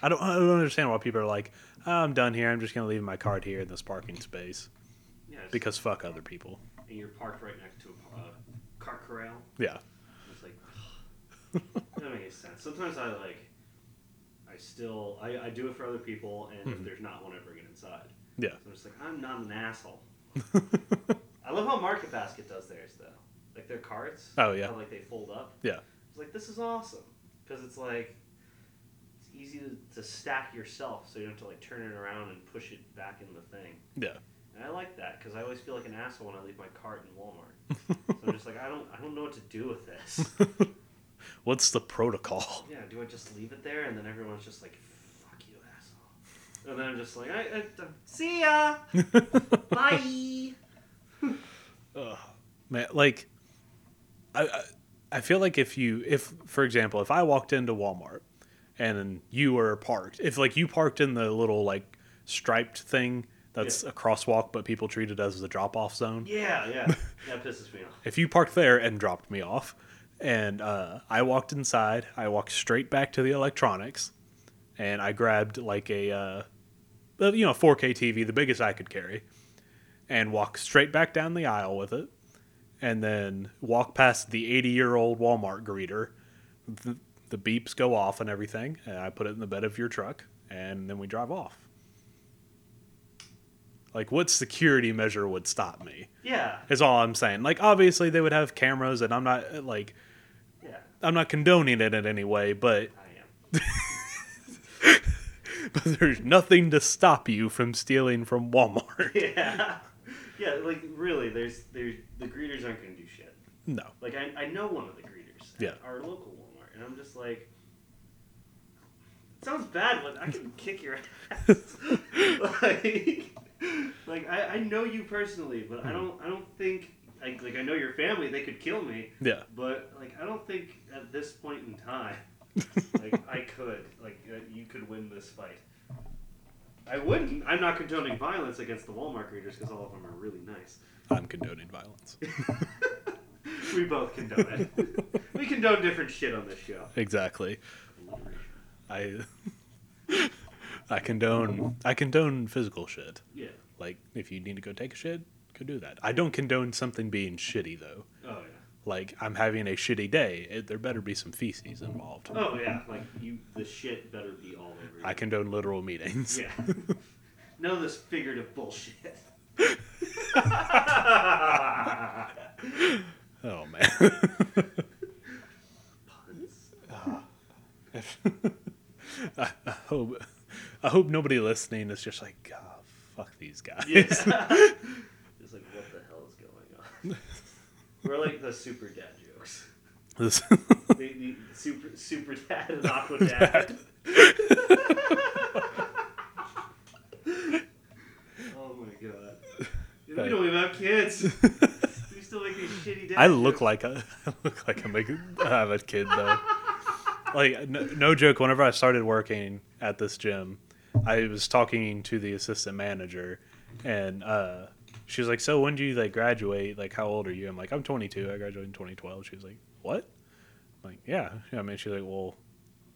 I don't, I don't understand why people are like, oh, I'm done here. I'm just gonna leave my cart here in this parking space yeah. because fuck other people. And you're parked right next to a uh, cart corral. Yeah. It's like that doesn't make any sense. Sometimes I like, I still I, I do it for other people, and if Mhm. there's not one, I bring it inside. Yeah. So I'm just like I'm not an asshole. I love how Market Basket does theirs though. Like their carts. Oh, yeah. How like they fold up. Yeah. It's like this is awesome because it's like it's easy to, to stack yourself, so you don't have to like turn it around and push it back in the thing. Yeah. And I like that because I always feel like an asshole when I leave my cart in Walmart. so I'm just like I don't I don't know what to do with this. What's the protocol? Yeah, do I just leave it there and then everyone's just like, "Fuck you, asshole," and then I'm just like, I, I, I "See ya, bye." Ugh. Man, like, I, I I feel like if you if for example if I walked into Walmart and you were parked if like you parked in the little like striped thing that's a crosswalk but people treat it as the drop off zone Yeah, yeah, that pisses me off. if you parked there and dropped me off and uh, I walked inside I walked straight back to the electronics and I grabbed like a uh, uh, you know 4K TV the biggest I could carry and walked straight back down the aisle with it and then walk past the 80 year old Walmart greeter. The, the beeps go off and everything, and I put it in the bed of your truck, and then we drive off. Like, what security measure would stop me? Yeah. Is all I'm saying. Like, obviously they would have cameras, and I'm not uh, like Yeah. I'm not condoning it in any way, but I am. but there's nothing to stop you from stealing from Walmart. Yeah. Yeah, like really, there's there's the greeters aren't gonna do shit. No. Like I, I know one of the greeters Yeah. our local Walmart, and I'm just like, sounds bad, but I can kick your ass. like, like I, I know you personally, but I don't I don't think like, like I know your family. They could kill me, Yeah. but like I don't think at this point in time, like I could like uh, you could win this fight. I wouldn't. I'm not condoning violence against the Walmart greeters because all of them are really nice. I'm condoning violence. we both condone it. we condone different shit on this show. Exactly. I I condone I condone physical shit. Yeah. Like if you need to go take a shit, go do that. I don't condone something being shitty though. Oh yeah. Like I'm having a shitty day, it, there better be some feces involved. Oh yeah. Like you, the shit better be all over you. I condone literal meetings. Yeah. None of this figurative bullshit. Oh man. Puns. I, I hope I hope nobody listening is just like, oh, fuck these guys. Yeah. Just like what the hell is going on? We're like the super dad jokes. This- The, the super super dad and aqua dad. oh my god. We don't even have kids. We still make these shitty dad I look jokes. like a I look like I'm a, I have a kid though. Like no, no joke. Whenever I started working at this gym, I was talking to the assistant manager, and uh, she was like, "So when do you like graduate? Like how old are you?" I'm like, "I'm 22. I graduated in 2012." She was like, "What?" I'm like, "Yeah." I mean, she's like, "Well,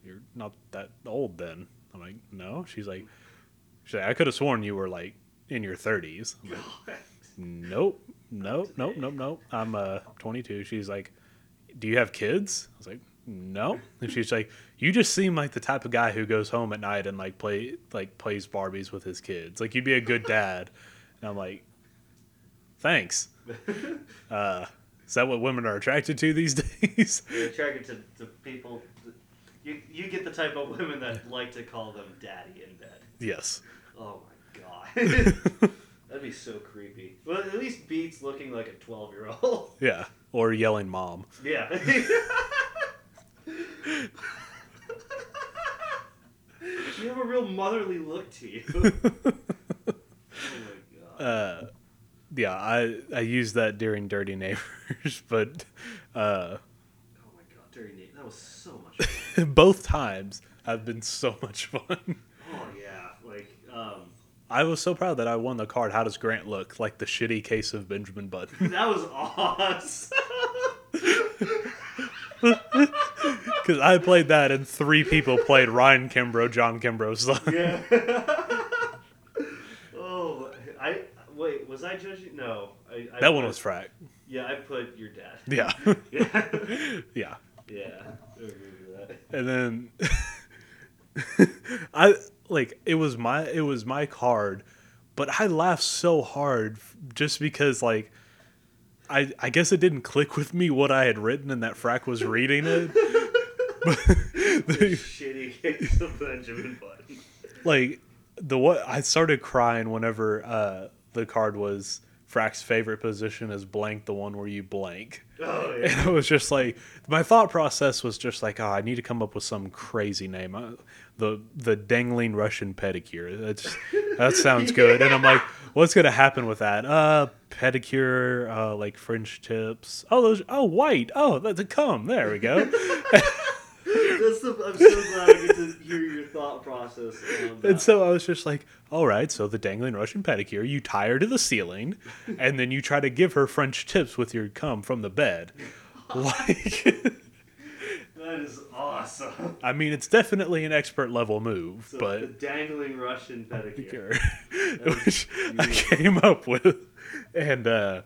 you're not that old then." I'm like, "No." She's like, "She's like, I could have sworn you were like in your 30s." I'm like, Nope, nope, nope, nope, nope. I'm uh 22. She's like, "Do you have kids?" I was like, "No." And she's like, "You just seem like the type of guy who goes home at night and like play like plays Barbies with his kids. Like you'd be a good dad." And I'm like, "Thanks." Uh, is that what women are attracted to these days? You're attracted to, to people. You, you get the type of women that like to call them daddy in bed. yes. Oh my god. That'd be so creepy. Well, at least Beats looking like a 12 year old. Yeah. Or yelling mom. Yeah. You have a real motherly look to you. oh my god. Uh, yeah, I I use that during Dirty Neighbors, but uh, oh my god, Dirty Nate. That was so much fun. both times have been so much fun. Oh yeah. Like, um, I was so proud that I won the card. How does Grant look? Like the shitty case of Benjamin Button. that was awesome. Because I played that, and three people played Ryan Kimbrough, John Kimbrough's son. Yeah. oh, I wait. Was I judging? No. I, I That one put- was frack. Yeah, I put your dad. Yeah, Yeah. yeah. yeah. I remember that. And then I like it was my it was my card, but I laughed so hard just because like. I, I guess it didn't click with me what I had written and that Frack was reading it. The- Shitty case of Benjamin Button. like the what I started crying whenever uh, the card was Frack's favorite position is blank, the one where you blank. Oh yeah. And yeah. I was just like, my thought process was just like, oh, I need to come up with some crazy name. Uh, the the dangling Russian pedicure. That's that sounds good. And I'm like, what's gonna happen with that? Uh, pedicure, uh, like French tips. Oh, those. Oh, white. Oh, that's a cum. There we go. That's the, I'm so glad I get to hear your thought process. And so I was just like, all right, so the dangling Russian pedicure, you tie her to the ceiling, and then you try to give her French tips with your cum from the bed. Like, that is awesome. I mean, it's definitely an expert level move, So the but dangling Russian pedicure. which I came up with, and uh,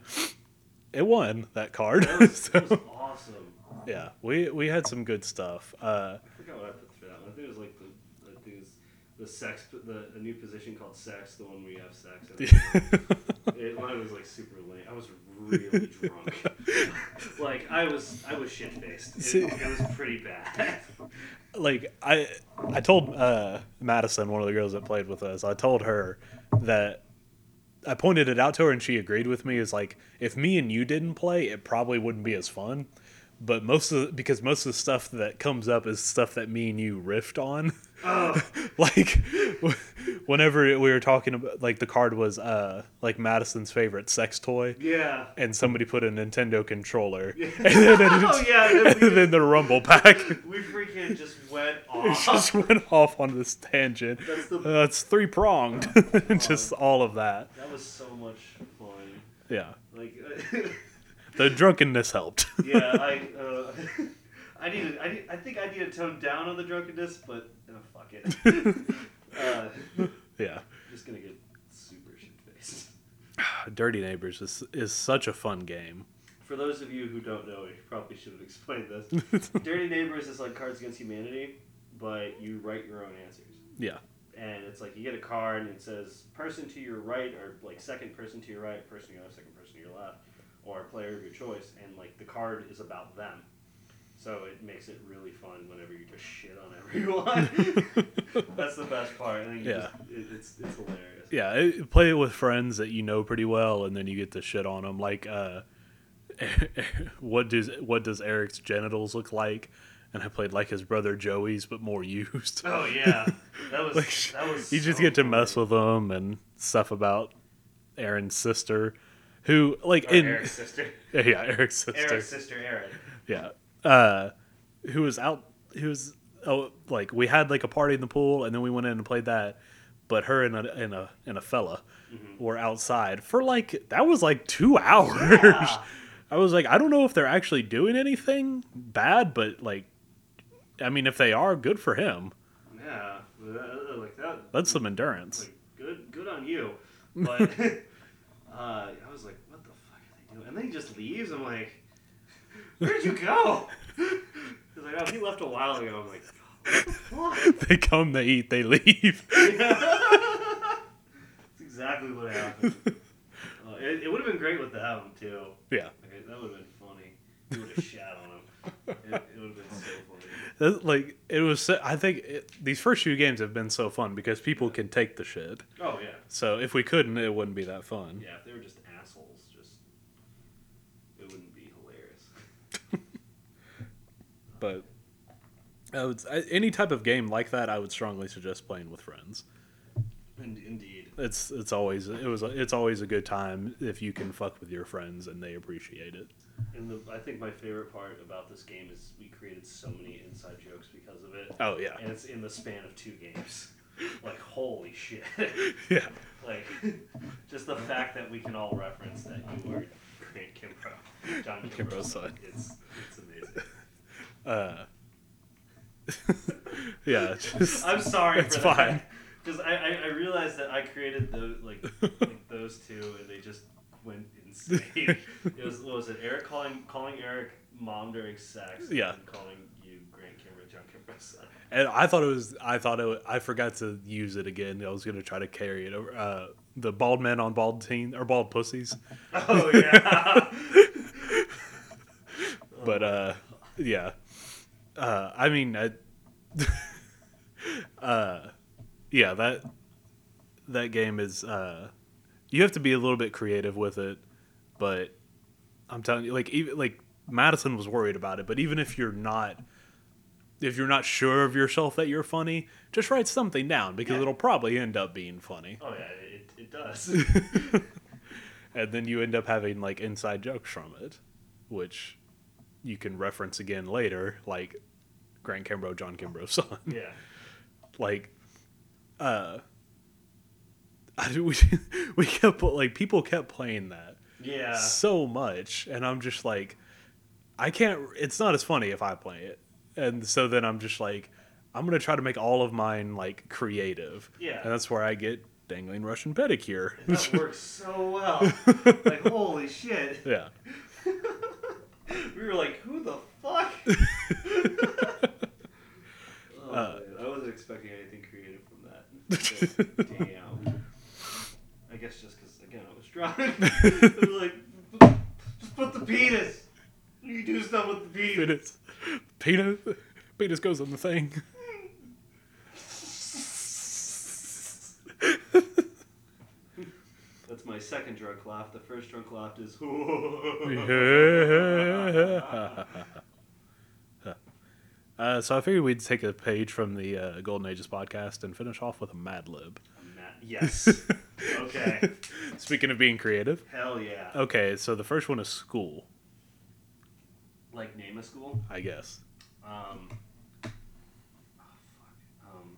it won that card. That was, So, that was awesome. Yeah, we we had some good stuff. Uh, I forgot what I put for that one. I think it was like the I think it was the sex the a new position called sex, the one where you have sex. And it, mine was like super lame. I was really drunk. like I was I was shit faced. It, it was pretty bad. like I I told uh, Madison, one of the girls that played with us, I told her that I pointed it out to her and she agreed with me. Is like if me and you didn't play, it probably wouldn't be as fun. But most of the, because most of the stuff that comes up is stuff that me and you riffed on. oh, like whenever we were talking about like the card was uh like Madison's favorite sex toy yeah. and somebody put a Nintendo controller Yeah. and then, Oh, yeah, then and then the rumble pack We freaking just went it off. just went off on this tangent. That's the- Uh, it's three pronged, just all of that. that was so much fun. Yeah, Like, the drunkenness helped. yeah, I, uh, I needed, I, need, I think I need to tone down on the drunkenness, but uh, fuck it. uh, yeah, just gonna get super shit faced. Dirty Neighbors is is such a fun game. For those of you who don't know, you probably should have explained this. Dirty Neighbors is like Cards Against Humanity, but you write your own answers. Yeah, And it's like you get a card and it says person to your right, or like second person to your right, person to your left, second person to your left, or a player of your choice, and like the card is about them. So it makes it really fun whenever you just shit on everyone. That's the best part. I think Yeah. just, it, it's it's hilarious. yeah. It, play it with friends that you know pretty well, and then you get to shit on them. Like, uh, what does what does Eric's genitals look like? And I played like his brother Joey's, but more used. Oh yeah, that was like that was. you just get to funny. mess with them and stuff about Aaron's sister, who like Or in Eric's sister. yeah Eric's sister Eric's sister, Erin. yeah uh who was out who was oh like we had like a party in the pool and then we went in and played that but her and a and a and a fella Mm-hmm. were outside for like that was like two hours Yeah. I was like I don't know if they're actually doing anything bad but like I mean if they are good for him Yeah, like that. that's some endurance Like good, good on you. But uh, I was like, what the fuck are they doing? And then he just leaves. I'm like, where'd you go? He's like, oh, he left a while ago. I'm like, what? they come they eat they leave That's exactly what happened. Uh, it it would have been great with one too. yeah Like, that would have been funny. He would have shat on him. It, it would have been so funny. Like it was i think it, these first few games have been so fun because people can take the shit Oh yeah, so if we couldn't it wouldn't be that fun yeah. If they were just assholes, just it wouldn't be hilarious. but I would, I, any type of game like that i would strongly suggest playing with friends In, indeed. it's it's always it was it's always a good time if you can fuck with your friends and they appreciate it And the, I think my favorite part about this game is we created so many inside jokes because of it. oh yeah And it's in the span of two games. Like, holy shit. yeah like, just the fact that we can all reference that you were Grant Kimbrough, John Kimbrough's son. It's, it's amazing. uh yeah just I'm sorry It's for that. fine. Because I, I, I realized that I created the, like, like those two and they just went insane. it was, what was it, Eric calling, calling Eric mom during sex Yeah. and calling you Grant Kimbrough, John Kimbrough's son. and i thought it was i thought it wa- i forgot to use it again i was gonna try to carry it over uh the bald men on bald teen or bald pussies Oh yeah. but uh yeah uh i mean I, uh yeah that that game is uh you have to be a little bit creative with it but i'm telling you like even like madison was worried about it but even if you're not if you're not sure of yourself that you're funny just write something down because Yeah. it'll probably end up being funny oh yeah, it, it does. and then you end up having like inside jokes from it, which you can reference again later, like Grant Kimbrough, John Kimbrough's son. yeah. like, uh, I, we we kept like people kept playing that Yeah. so much, and I'm just like, I can't. It's not as funny if I play it, and so then I'm just like, I'm gonna try to make all of mine like creative. Yeah. and that's where I get dangling Russian pedicure. That works so well. like holy shit. yeah. We were like, who the fuck? oh, Uh, I wasn't expecting anything creative from that. Damn. I guess just because again I was drunk. I was like, just put the penis. You do stuff with the penis. Penis. Penis. Penis goes on the thing. That's my second drunk laugh. The first drunk laugh is. uh, so I figured we'd take a page from the uh, Golden Ages podcast and finish off with a Mad Lib. Yes. Okay. Speaking of being creative. Hell yeah. Okay, so the first one is school, Like name a school. I guess. Um. Oh, fuck. Um.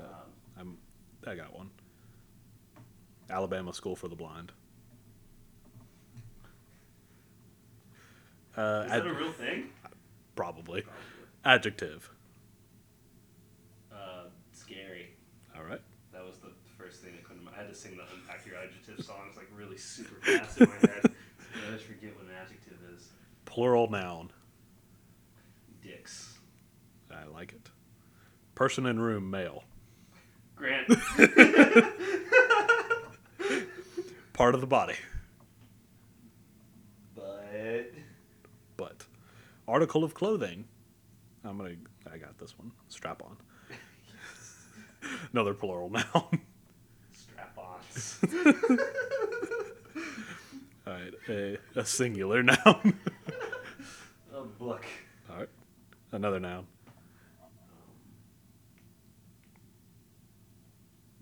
um, I'm, I got one. Alabama School for the Blind. Uh, is that ad- a real thing? probably. Adjective. Uh, scary. All right. That was the first thing that couldn't. I had to sing the unpack your adjective songs like really super fast in my head. I just forget what an adjective is. Plural noun. Dicks. I like it. Person in room, male. Grant. Part of the body. but But. Article of clothing. I'm gonna. I got this one. Strap on. Another plural noun. strap-ons. All right. A, a singular noun. a book. All right. Another noun.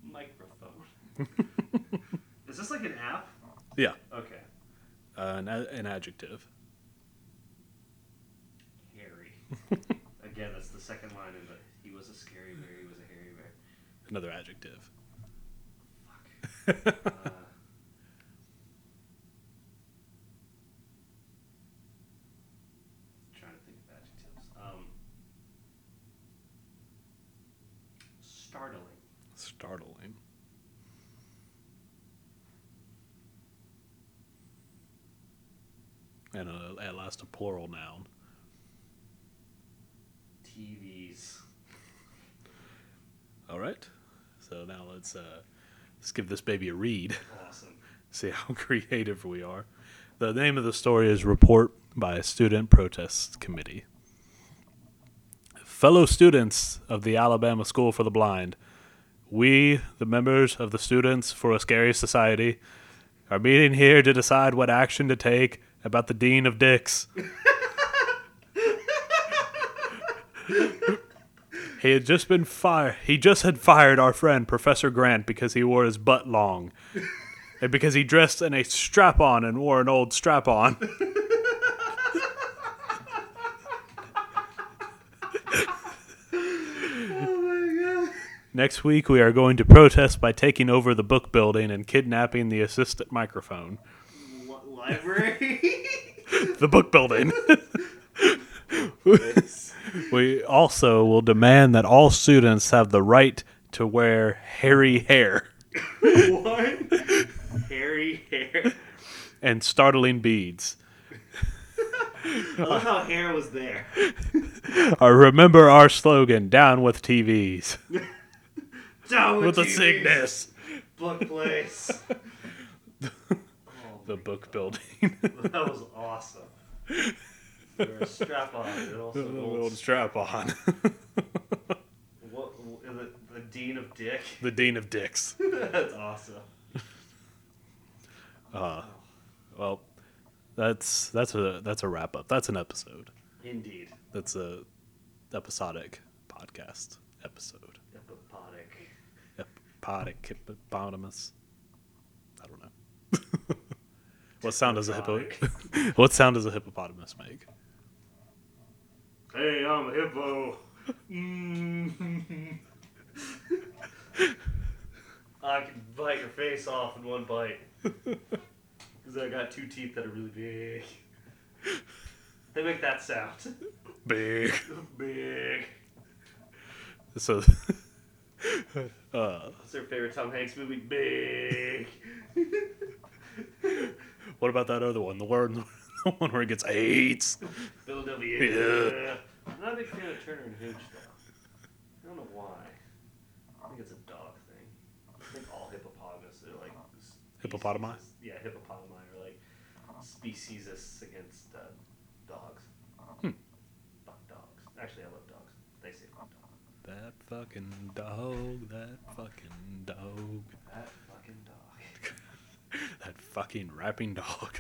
Microphone. is this like an app? Yeah. Okay. Uh, an, a- an adjective. Hairy. Again, that's the second line of the. He was a scary bear. He was a hairy bear. Another adjective. Fuck. Uh, trying to think of adjectives. Um, startling. Startling. And a, at last, a plural noun. TVs. All right. So now let's uh, let's give this baby a read. Awesome. See how creative we are. The name of the story is Report by a Student Protest Committee. Fellow students of the Alabama School for the Blind, we, the members of the Students for a Scary Society, are meeting here to decide what action to take about the Dean of Dicks. he had just been fired. He just had fired our friend Professor Grant because he wore his butt long and because he dressed in a strap on and wore an old strap on. Next week, we are going to protest by taking over the book building and kidnapping the assistant microphone. Li- library. The book building. we also will demand that all students have the right to wear hairy hair what? Hairy hair. and startling beads. I love how hair was there. Uh, remember our slogan down with TVs. Down With the TVs. sickness. Book place. oh, The book building. that was awesome. A strap on. And also the old strap on. what, the, the dean of dick. the Dean of Dicks. That's awesome. Uh, well, that's that's a that's a wrap up. That's an episode. Indeed. That's a episodic podcast episode. Epipodic. Epipodic hippopotamus. I don't know. what sound does a hippo? what sound does a hippopotamus make? Hey, I'm a hippo. Mm. I can bite your face off in one bite. Because I got two teeth that are really big. They make that sound. Big. big. So, Uh, What's their favorite Tom Hanks movie? Big. what about that other one? The one, the one where it gets AIDS. Philadelphia. Yeah. I'm not a big fan of Turner and Hooch though. I don't know why. I think it's a dog thing. I think all hippopotamus are like Hippopotami? Yeah, hippopotami are like speciesists against uh, dogs. Hmm. Fuck dogs. Actually, I love dogs. They say fuck dogs. That fucking dog. That fucking dog. That fucking dog. That fucking rapping dog.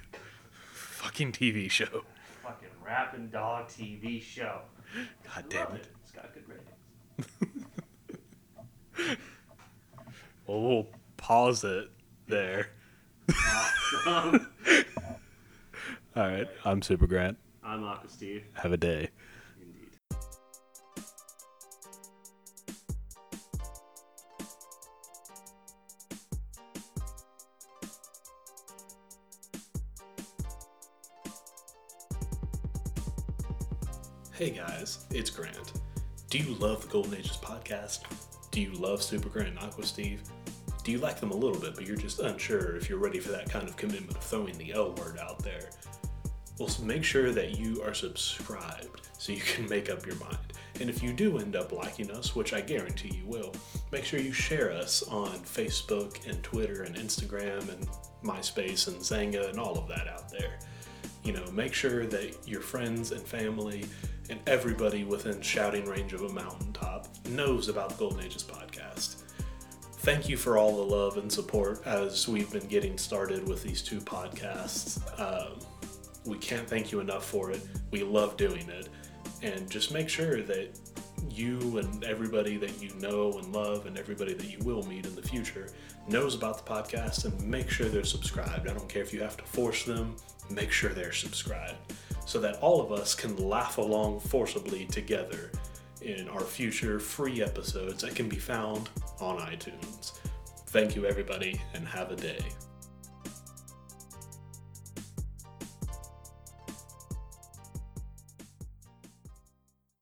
Fucking TV show. fucking rapping dog TV show. God damn love it. It's got good ratings. Well, we'll pause it there. Awesome. All right. I'm Super Grant. I'm Aqua Steve. Have a day. Hey guys, it's Grant. Do you love the Golden Ages podcast? Do you love Super Grant and Aqua Steve? Do you like them a little bit, but you're just unsure if you're ready for that kind of commitment of throwing the L word out there? Well, make sure that you are subscribed so you can make up your mind. And if you do end up liking us, which I guarantee you will, make sure you share us on Facebook and Twitter and Instagram and MySpace and Xanga and all of that out there you know, make sure that your friends and family and everybody within shouting range of a mountaintop knows about the Golden Ages podcast. Thank you for all the love and support as we've been getting started with these two podcasts. Um, we can't thank you enough for it. We love doing it. And just make sure that you and everybody that you know and love and everybody that you will meet in the future knows about the podcast and make sure they're subscribed. I don't care if you have to force them, make sure they're subscribed so that all of us can laugh along forcibly together in our future free episodes that can be found on iTunes. Thank you, everybody, and have a day.